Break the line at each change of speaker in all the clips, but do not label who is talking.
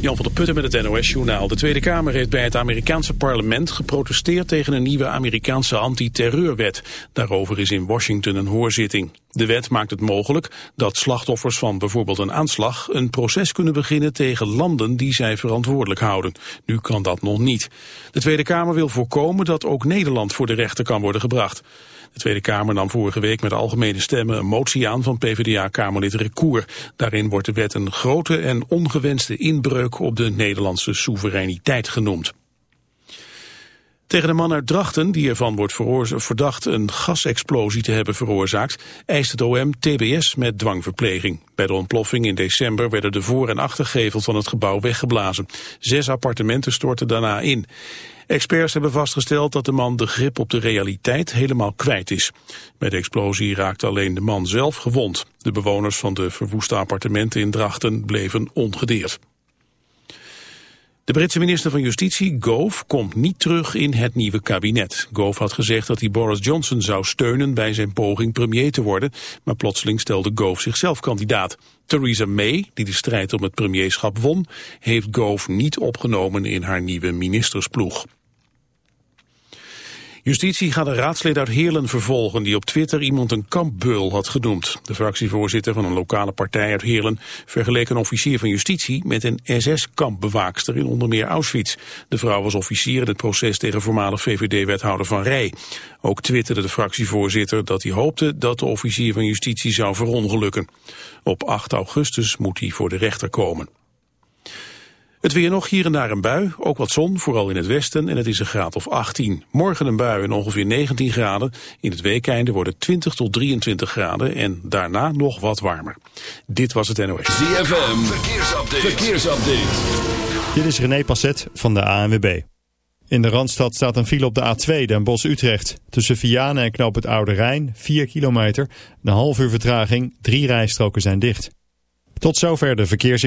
Jan van der Putten met het NOS-journaal. De Tweede Kamer heeft bij het Amerikaanse parlement geprotesteerd tegen een nieuwe Amerikaanse antiterreurwet. Daarover is in Washington een hoorzitting. De wet maakt het mogelijk dat slachtoffers van bijvoorbeeld een aanslag een proces kunnen beginnen tegen landen die zij verantwoordelijk houden. Nu kan dat nog niet. De Tweede Kamer wil voorkomen dat ook Nederland voor de rechter kan worden gebracht. De Tweede Kamer nam vorige week met algemene stemmen een motie aan van PvdA-Kamerlid Recour. Daarin wordt de wet een grote en ongewenste inbreuk op de Nederlandse soevereiniteit genoemd. Tegen de man uit Drachten, die ervan wordt verdacht een gasexplosie te hebben veroorzaakt, eist het OM TBS met dwangverpleging. Bij de ontploffing in december werden de voor- en achtergevel van het gebouw weggeblazen. Zes appartementen stortten daarna in. Experts hebben vastgesteld dat de man de grip op de realiteit helemaal kwijt is. Bij de explosie raakte alleen de man zelf gewond. De bewoners van de verwoeste appartementen in Drachten bleven ongedeerd. De Britse minister van Justitie, Gove, komt niet terug in het nieuwe kabinet. Gove had gezegd dat hij Boris Johnson zou steunen bij zijn poging premier te worden, maar plotseling stelde Gove zichzelf kandidaat. Theresa May, die de strijd om het premierschap won, heeft Gove niet opgenomen in haar nieuwe ministersploeg. Justitie gaat een raadslid uit Heerlen vervolgen die op Twitter iemand een kampbeul had genoemd. De fractievoorzitter van een lokale partij uit Heerlen vergeleek een officier van justitie met een SS-kampbewaakster in onder meer Auschwitz. De vrouw was officier in het proces tegen voormalig VVD-wethouder Van Rij. Ook twitterde de fractievoorzitter dat hij hoopte dat de officier van justitie zou verongelukken. Op 8 augustus moet hij voor de rechter komen. Het weer nog, hier en daar een bui, ook wat zon, vooral in het westen, en het is een graad of 18. Morgen een bui en ongeveer 19 graden. In het weekeinde worden 20 tot 23 graden en daarna nog wat warmer. Dit was het NOS.
ZFM, verkeersupdate. verkeersupdate.
Dit is René Passet van de ANWB. In de Randstad staat een file op de A2 Den Bosch-Utrecht. Tussen Vianen en Knoop het Oude Rijn, 4 kilometer. Een half uur vertraging, drie rijstroken zijn dicht. Tot zover de verkeers...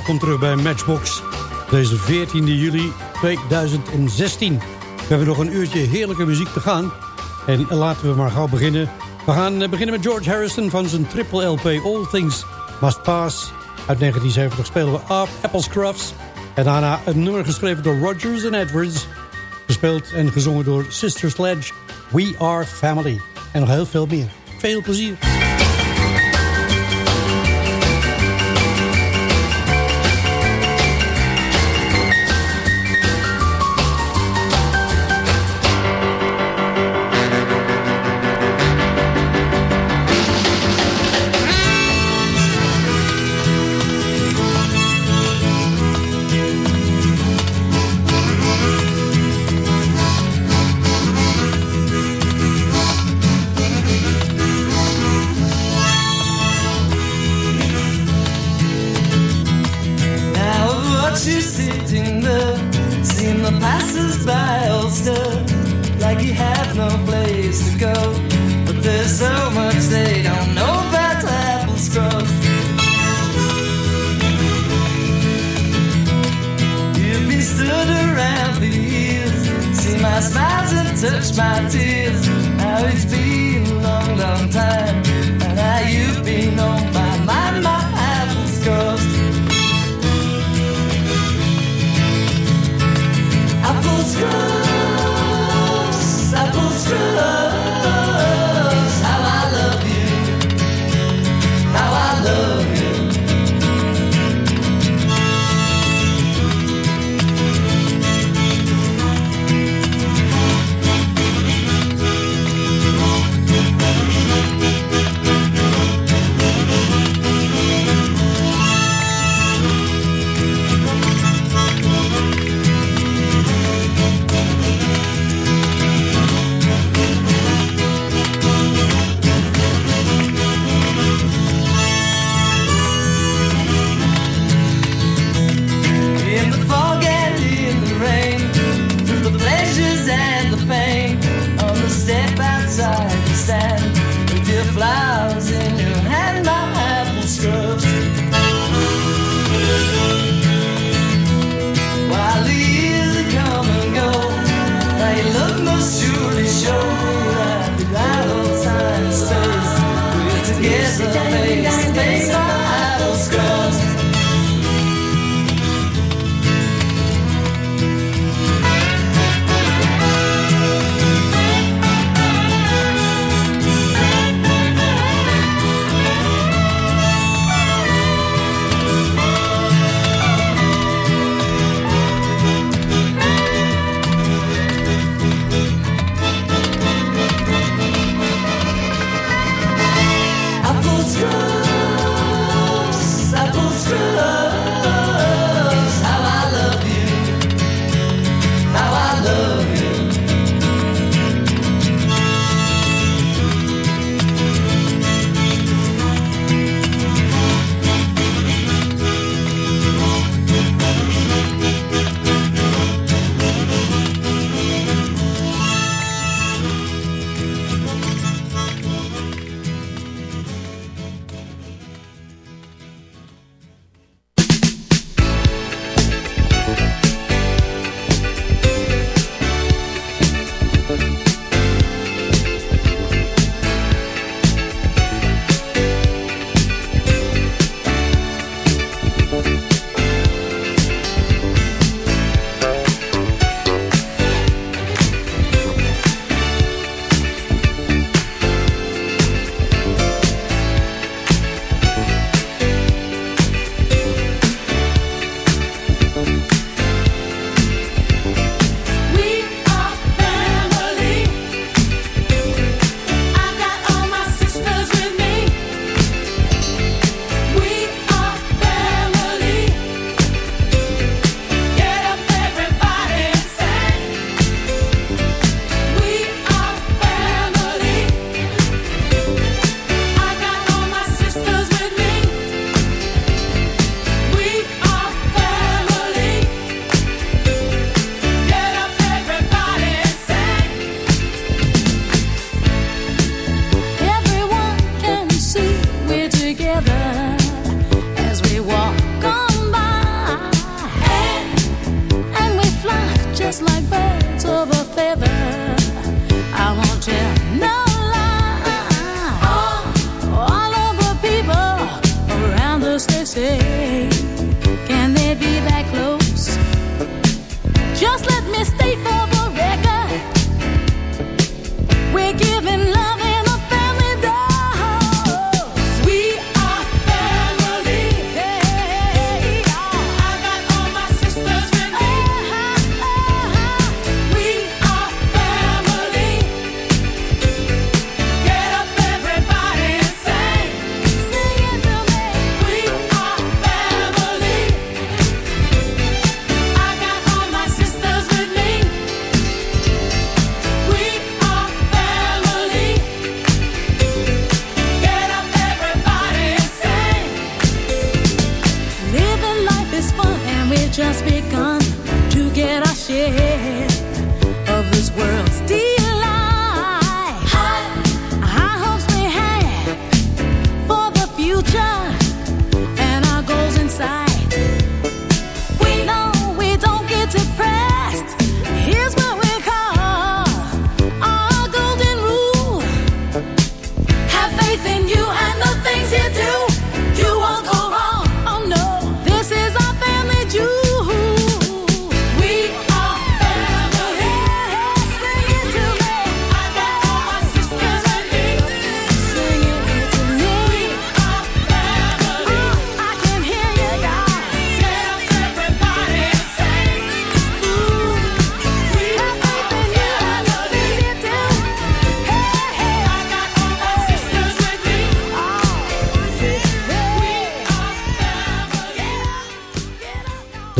welkom terug bij Matchbox. Deze 14 juli 2016. We hebben nog een uurtje heerlijke muziek te gaan. En laten we maar gauw beginnen. We gaan eh, beginnen met George Harrison van zijn triple LP All Things Must Pass. Uit 1970 spelen we Apple's Apple Scruffs. En daarna een nummer geschreven door Rodgers en Edwards. Gespeeld en gezongen door Sister Sledge. We Are Family. En nog heel veel meer. Veel plezier.
smiles have touched my tears. How it's been a long, long time. And how you've been on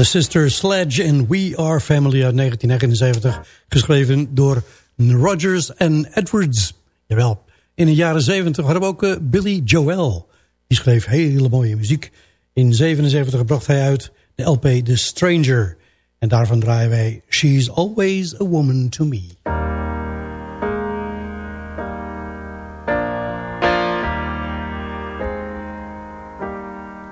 The
Sister Sledge en We Are Family uit 1979. Geschreven door Rogers en Edwards. Jawel, in de jaren 70 hadden we ook eh, Billy Joel. Die schreef hele mooie muziek. In 77 bracht hij uit de LP The Stranger. En daarvan draaien wij She's Always a Woman to Me.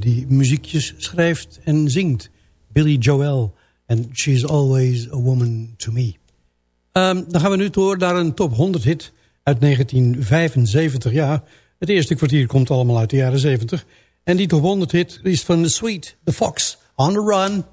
die muziekjes schrijft en zingt. Billy Joel. En She's Always a Woman to Me. Ehm, dan gaan we nu door naar een top 100 hit uit 1975. Ja, het eerste kwartier komt allemaal uit de jaren 70. En die top 100 hit is van The Sweet, The Fox, On The Run.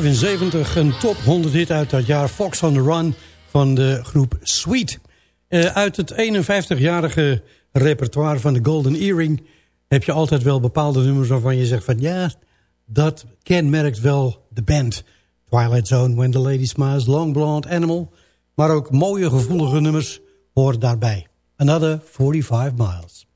1975 een top 100 hit uit dat jaar Fox on the Run van de groep Sweet. Eh, uit het 51-jarige repertoire van de Golden Earring heb je altijd wel bepaalde nummers waarvan je zegt van ja, dat kenmerkt wel de band. Twilight Zone, When the Lady Smiles, Long Blonde Animal, maar ook mooie gevoelige nummers horen daarbij. Another 45 miles.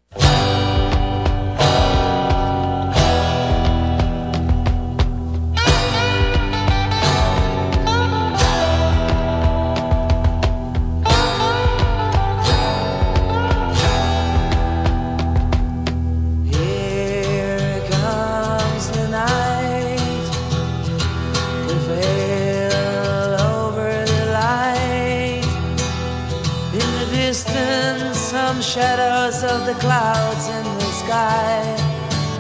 the clouds in the sky.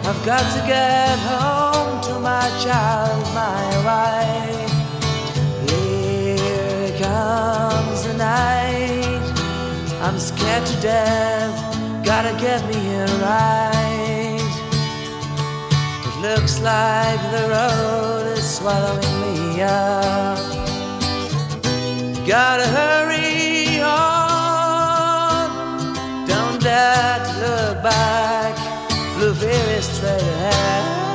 I've got to get home to my child, my wife. Here comes the night. I'm scared to death. Gotta get me here right. It looks like the road is swallowing me up. Gotta hurry that look back, blue very straight ahead.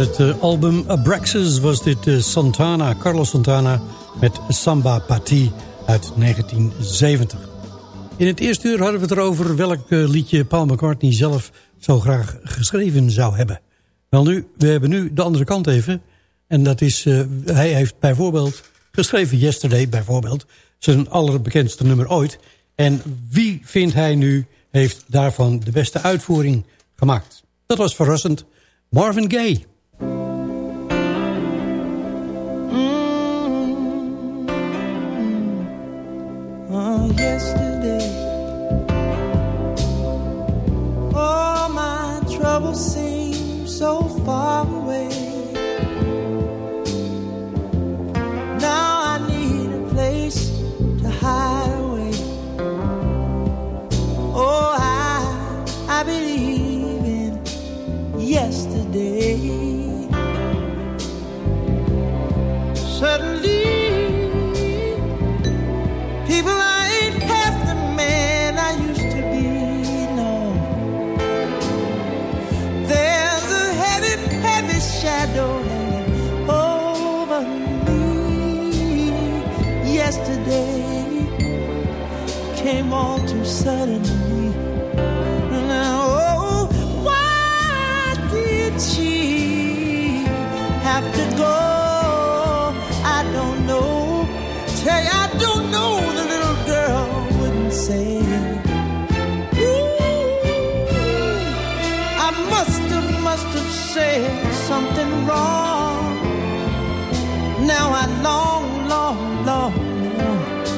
het eh, album Abraxas was dit eh, Santana, Carlos Santana met Samba Pati uit 1970. In het eerste uur hadden we het erover welk eh, liedje Paul McCartney zelf zo graag geschreven zou hebben. Wel nu, we hebben nu de andere kant even. En dat is, hij heeft bijvoorbeeld geschreven Yesterday bijvoorbeeld. Zijn allerbekendste nummer ooit. En wie vindt hij nu heeft daarvan de beste uitvoering gemaakt? Dat was verrassend. Marvin Gaye.
oh, why did she have to go? I don't know. Tell you, I don't know. The little girl wouldn't say. Ooh, I must have, must have said something wrong. Now I long, long, long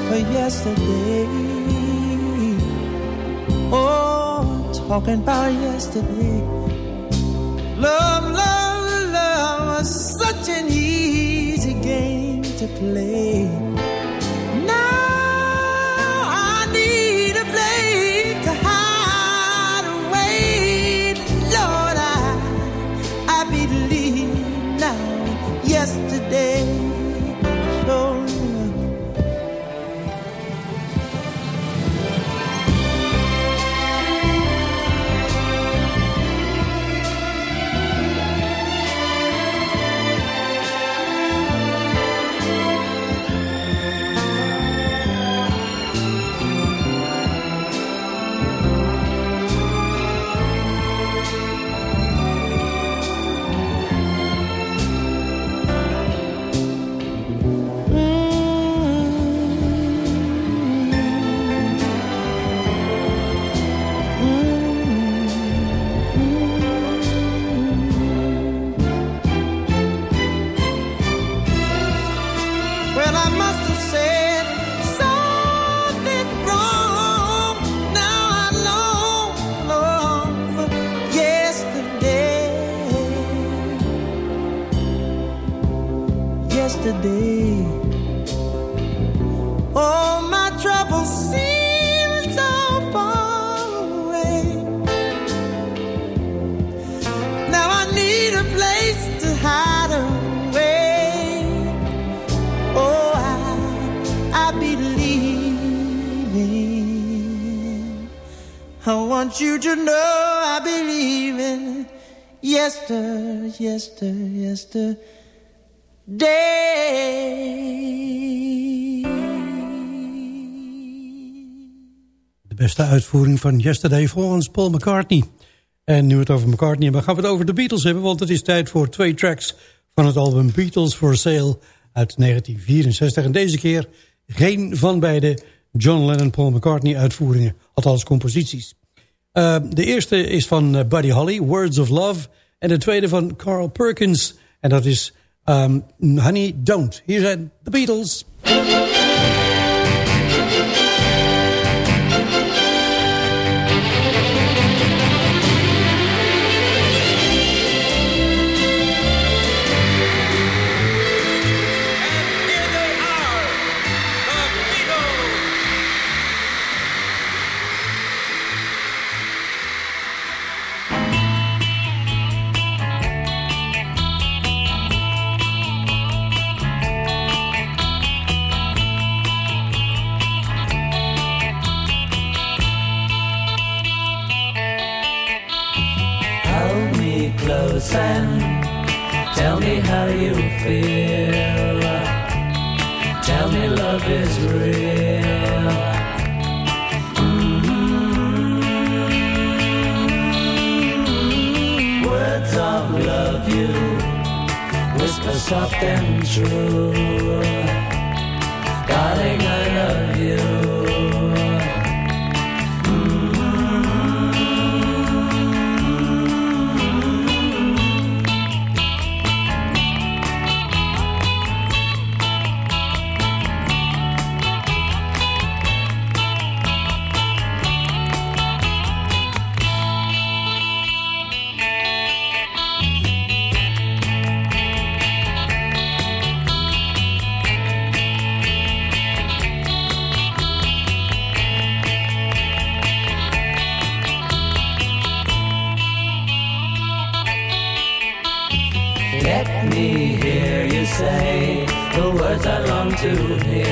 for yesterday. talking about yesterday. Love, love, love was such an easy game to play. want you to know I believe in yester, yester, yesterday.
De beste uitvoering van Yesterday volgens Paul McCartney. En nu we het over McCartney hebben, gaan we het over de Beatles hebben... want het is tijd voor twee tracks van het album Beatles for Sale uit 1964. En deze keer geen van beide John Lennon Paul McCartney uitvoeringen, althans composities. Ehm, de eerste is van eh, Buddy Holly, Words of Love. En de tweede van Carl Perkins. En dat is ehm, Honey Don't. Hier zijn de Beatles.
is real. hmm Words of love you whisper soft and true, darling. I to hear.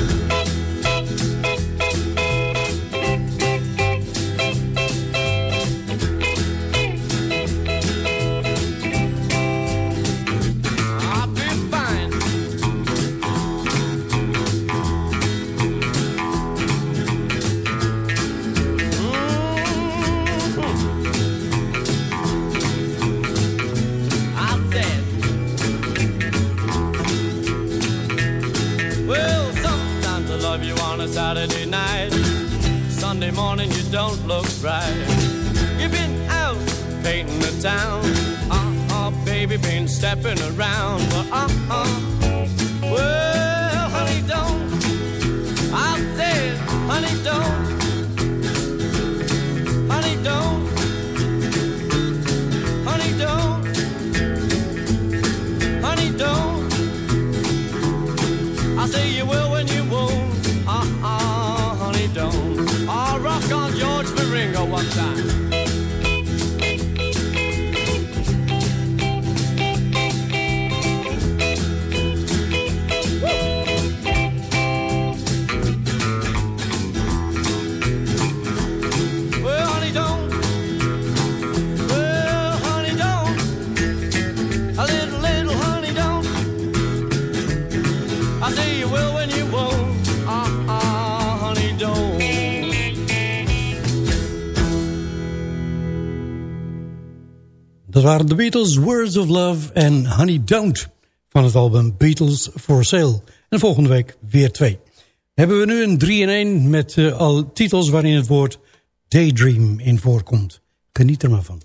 morning, you don't look right. You've been out painting the town. Uh-uh, baby, been stepping around. But uh-uh. you will when you won't. Ah, ah, honey, don't.
Dat waren de Beatles, Words of Love en Honey Don't van het album Beatles for Sale. En volgende week weer twee. Hebben we nu een 3-in-1 met eh, al titels waarin het woord Daydream in voorkomt. Geniet er maar van.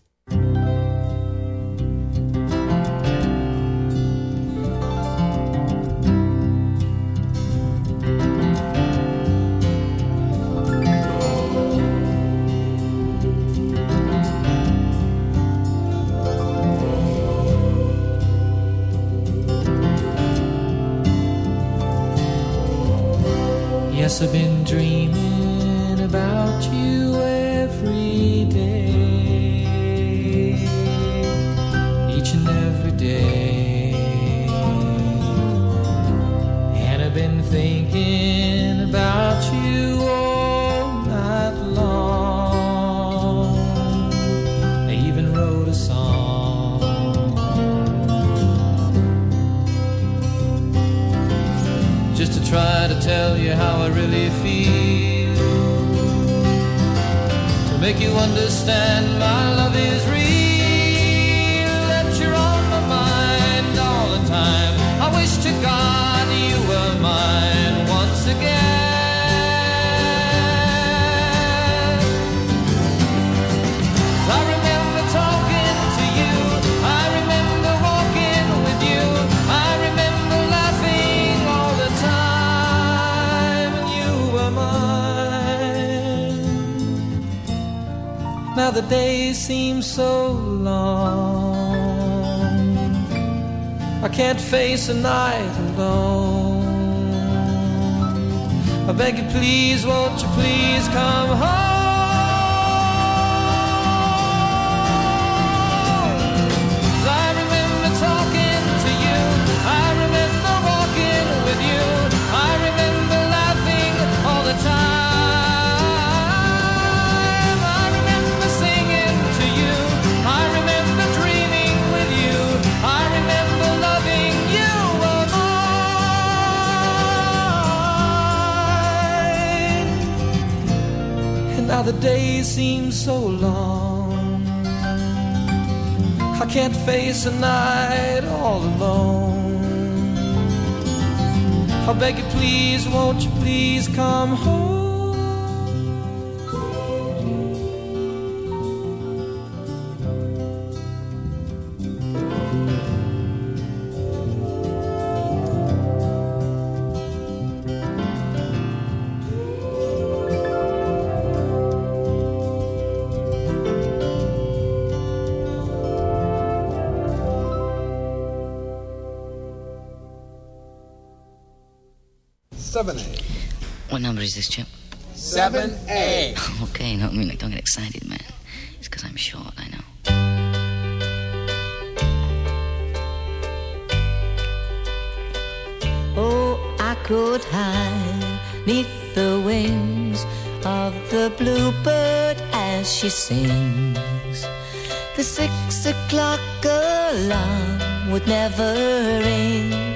I've been dreaming. really feel. To make you understand, my love is real. the days seem so long. I can't face a night alone. I beg you, please, won't you please come home? Now the days seem so long. I can't face a night all alone. I beg you, please, won't you please come home?
7A?
What number is this, Chip?
7A.
okay, no, I mean, like, don't get excited, man. It's because I'm short, I know.
Oh, I could hide neath the wings of the bluebird as she sings. The six o'clock alarm would never ring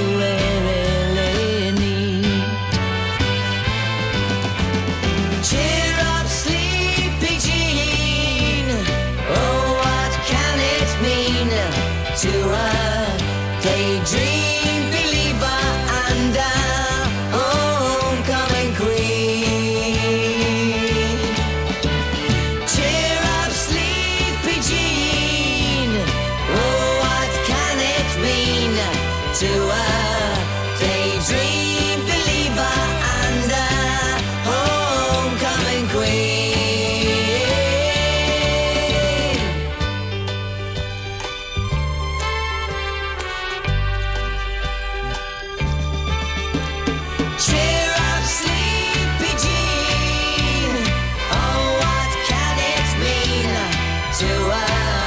time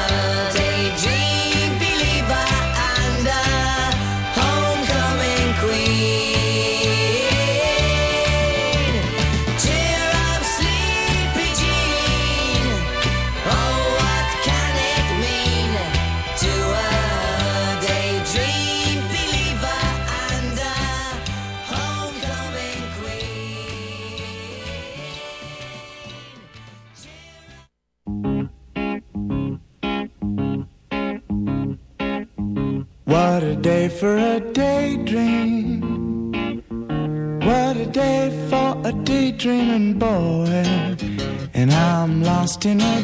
for a daydream. What a day for a daydreaming boy. And I'm lost in a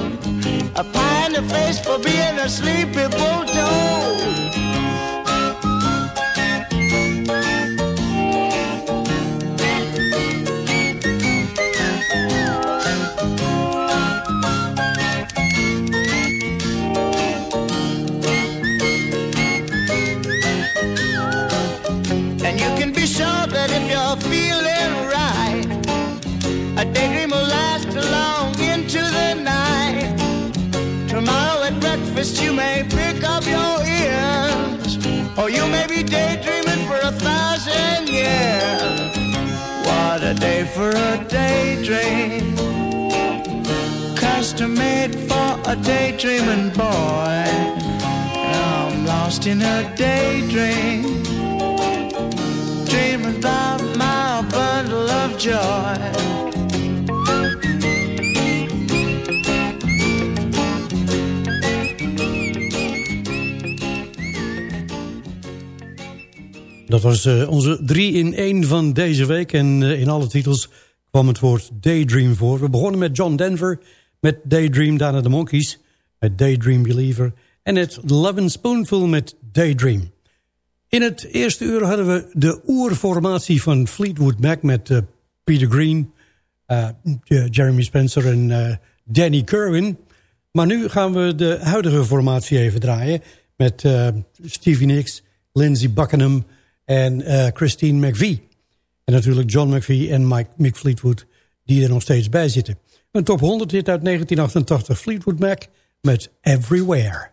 In the face for being a sleepy bulldog. for a daydream. Custom made for a daydreaming boy. Now I'm lost in a daydream. Dreaming about my bundle of joy.
Dat was eh, onze 3 in 1 van deze week. En eh, in alle titels kwam het woord Daydream voor. We begonnen met John Denver met Daydream, daarna de Monkeys met Daydream Believer. En het Love and Spoonful met Daydream. In het eerste uur hadden we de oerformatie van Fleetwood Mac met eh, Peter Green, Jeremy Spencer en Danny Kerwin. Maar nu gaan we de huidige formatie even draaien met Stevie Nicks, Lindsey Buckingham en eh, Christine McVie. En natuurlijk John McVie en Mike, Fleetwood die er nog steeds bij zitten. Een top 100 hit uit 1988 Fleetwood Mac met Everywhere.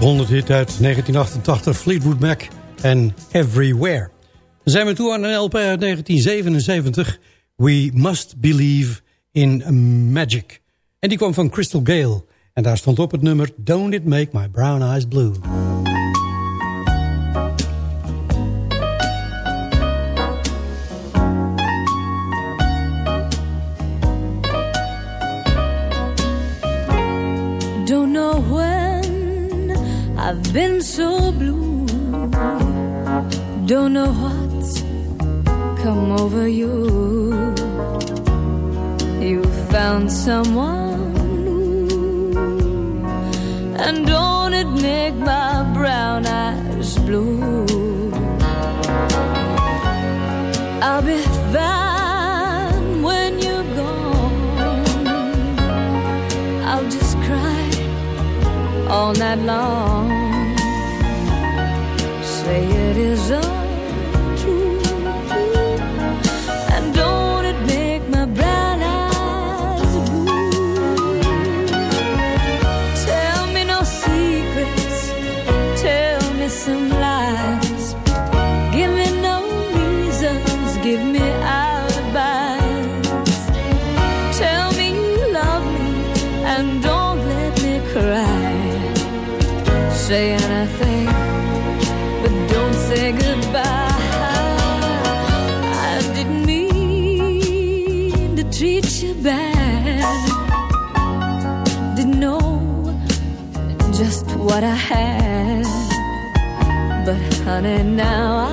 top 100 hit uit 1988, Fleetwood Mac en Everywhere. Dan zijn we toe aan een LP uit 1977, We Must Believe in Magic. En die kwam van Crystal Gale. En daar stond op het nummer Don't It Make My Brown Eyes Blue.
so blue Don't know what's come over you You found someone And don't it make my brown eyes blue I'll be fine when you're gone I'll just cry all night long prison what I had. But honey, now I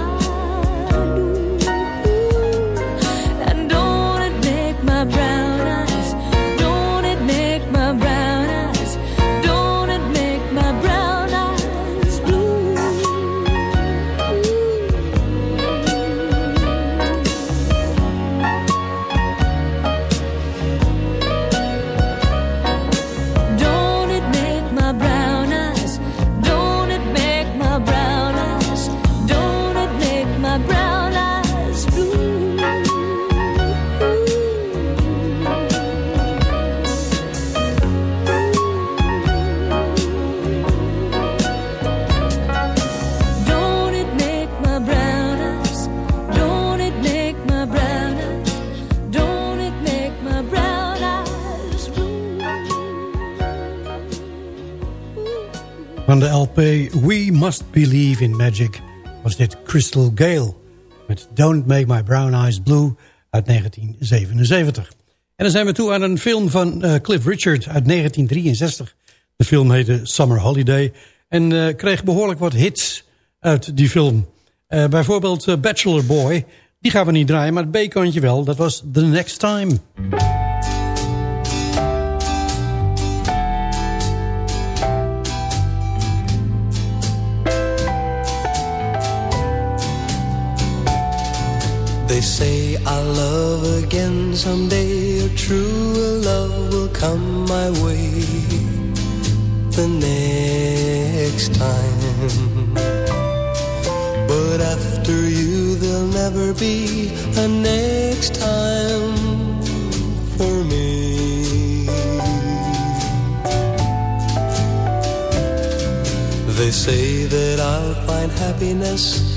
van de LP We Must Believe in Magic was dit Crystal Gale met Don't Make My Brown Eyes Blue uit 1977. En dan zijn we toe aan een film van eh, Cliff Richard uit 1963. De film heette Summer Holiday en eh, kreeg behoorlijk wat hits uit die film. Eh, bijvoorbeeld Bachelor Boy, die gaan we niet draaien, maar het B-kantje wel, dat was The Next Time.
They say I'll love again someday, a true love will come my way the next time. But after you, there'll never be a next time for me. They say that I'll find happiness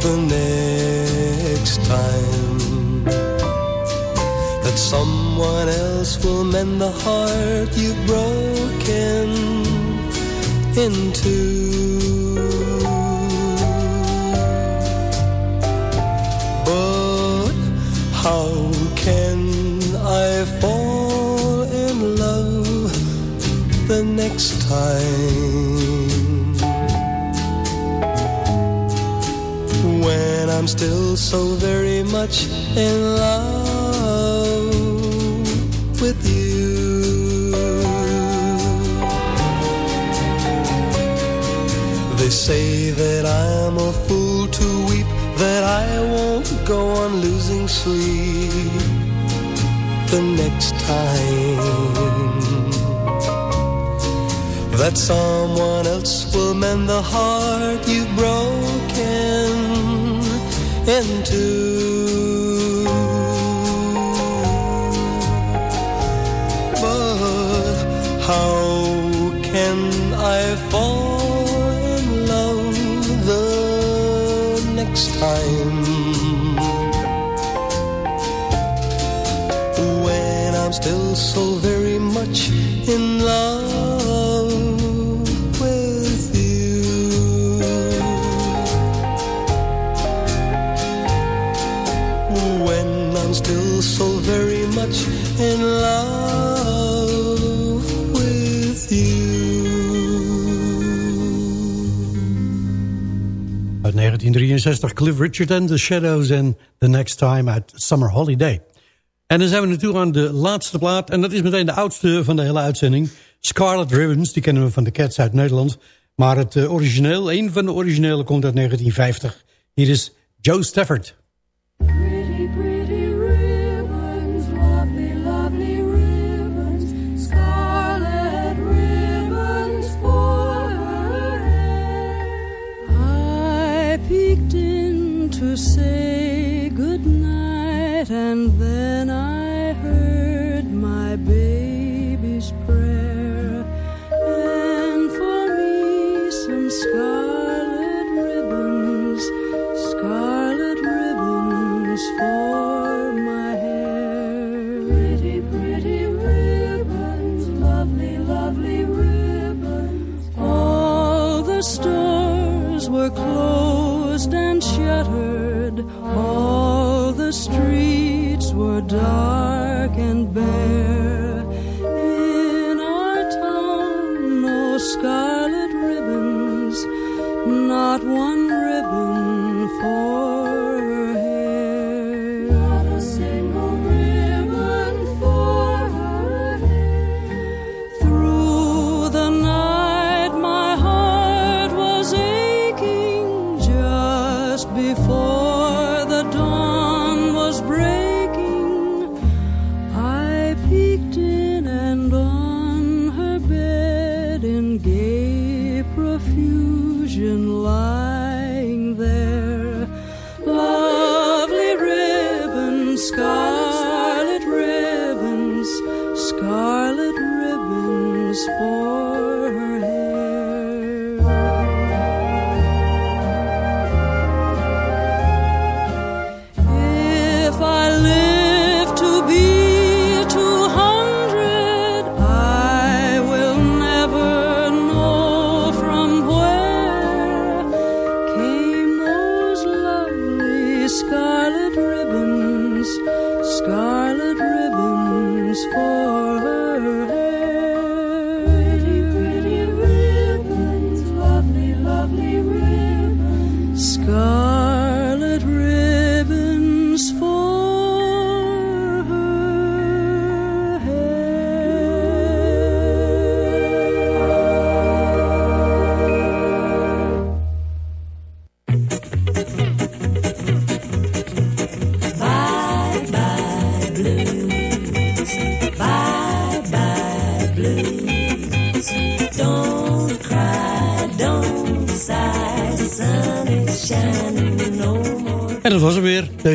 the next time that someone else will mend the heart you've broken into. But how can I fall in love the next time? still so very much in love with you. They say that I'm a fool to weep, that I won't go on losing sleep the next time that someone else will mend the heart you've broken into. But how can I fall in love the next time? When I'm still so in love with you.
Uit 1963 Cliff Richard and The Shadows and The Next Time at Summer Holiday. En dan zijn we natuurlijk aan de laatste plaat. En dat is meteen de oudste van de hele uitzending. Scarlet Ribbons, die kennen we van de Cats uit Nederland. Maar het eh, origineel, een van de originele komt uit 1950. Hier is Joe Stafford.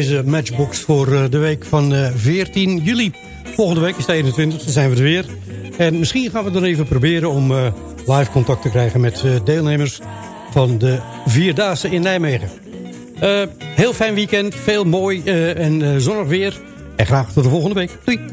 deze matchbox voor eh, de week van 14 eh, juli. Volgende week is de 21, dan zijn we er weer. En misschien gaan we dan even proberen om eh, live contact te krijgen met deelnemers van de Vierdaagse in Nijmegen. heel fijn weekend, veel mooi en zonnig weer. En graag tot de volgende week. Doei!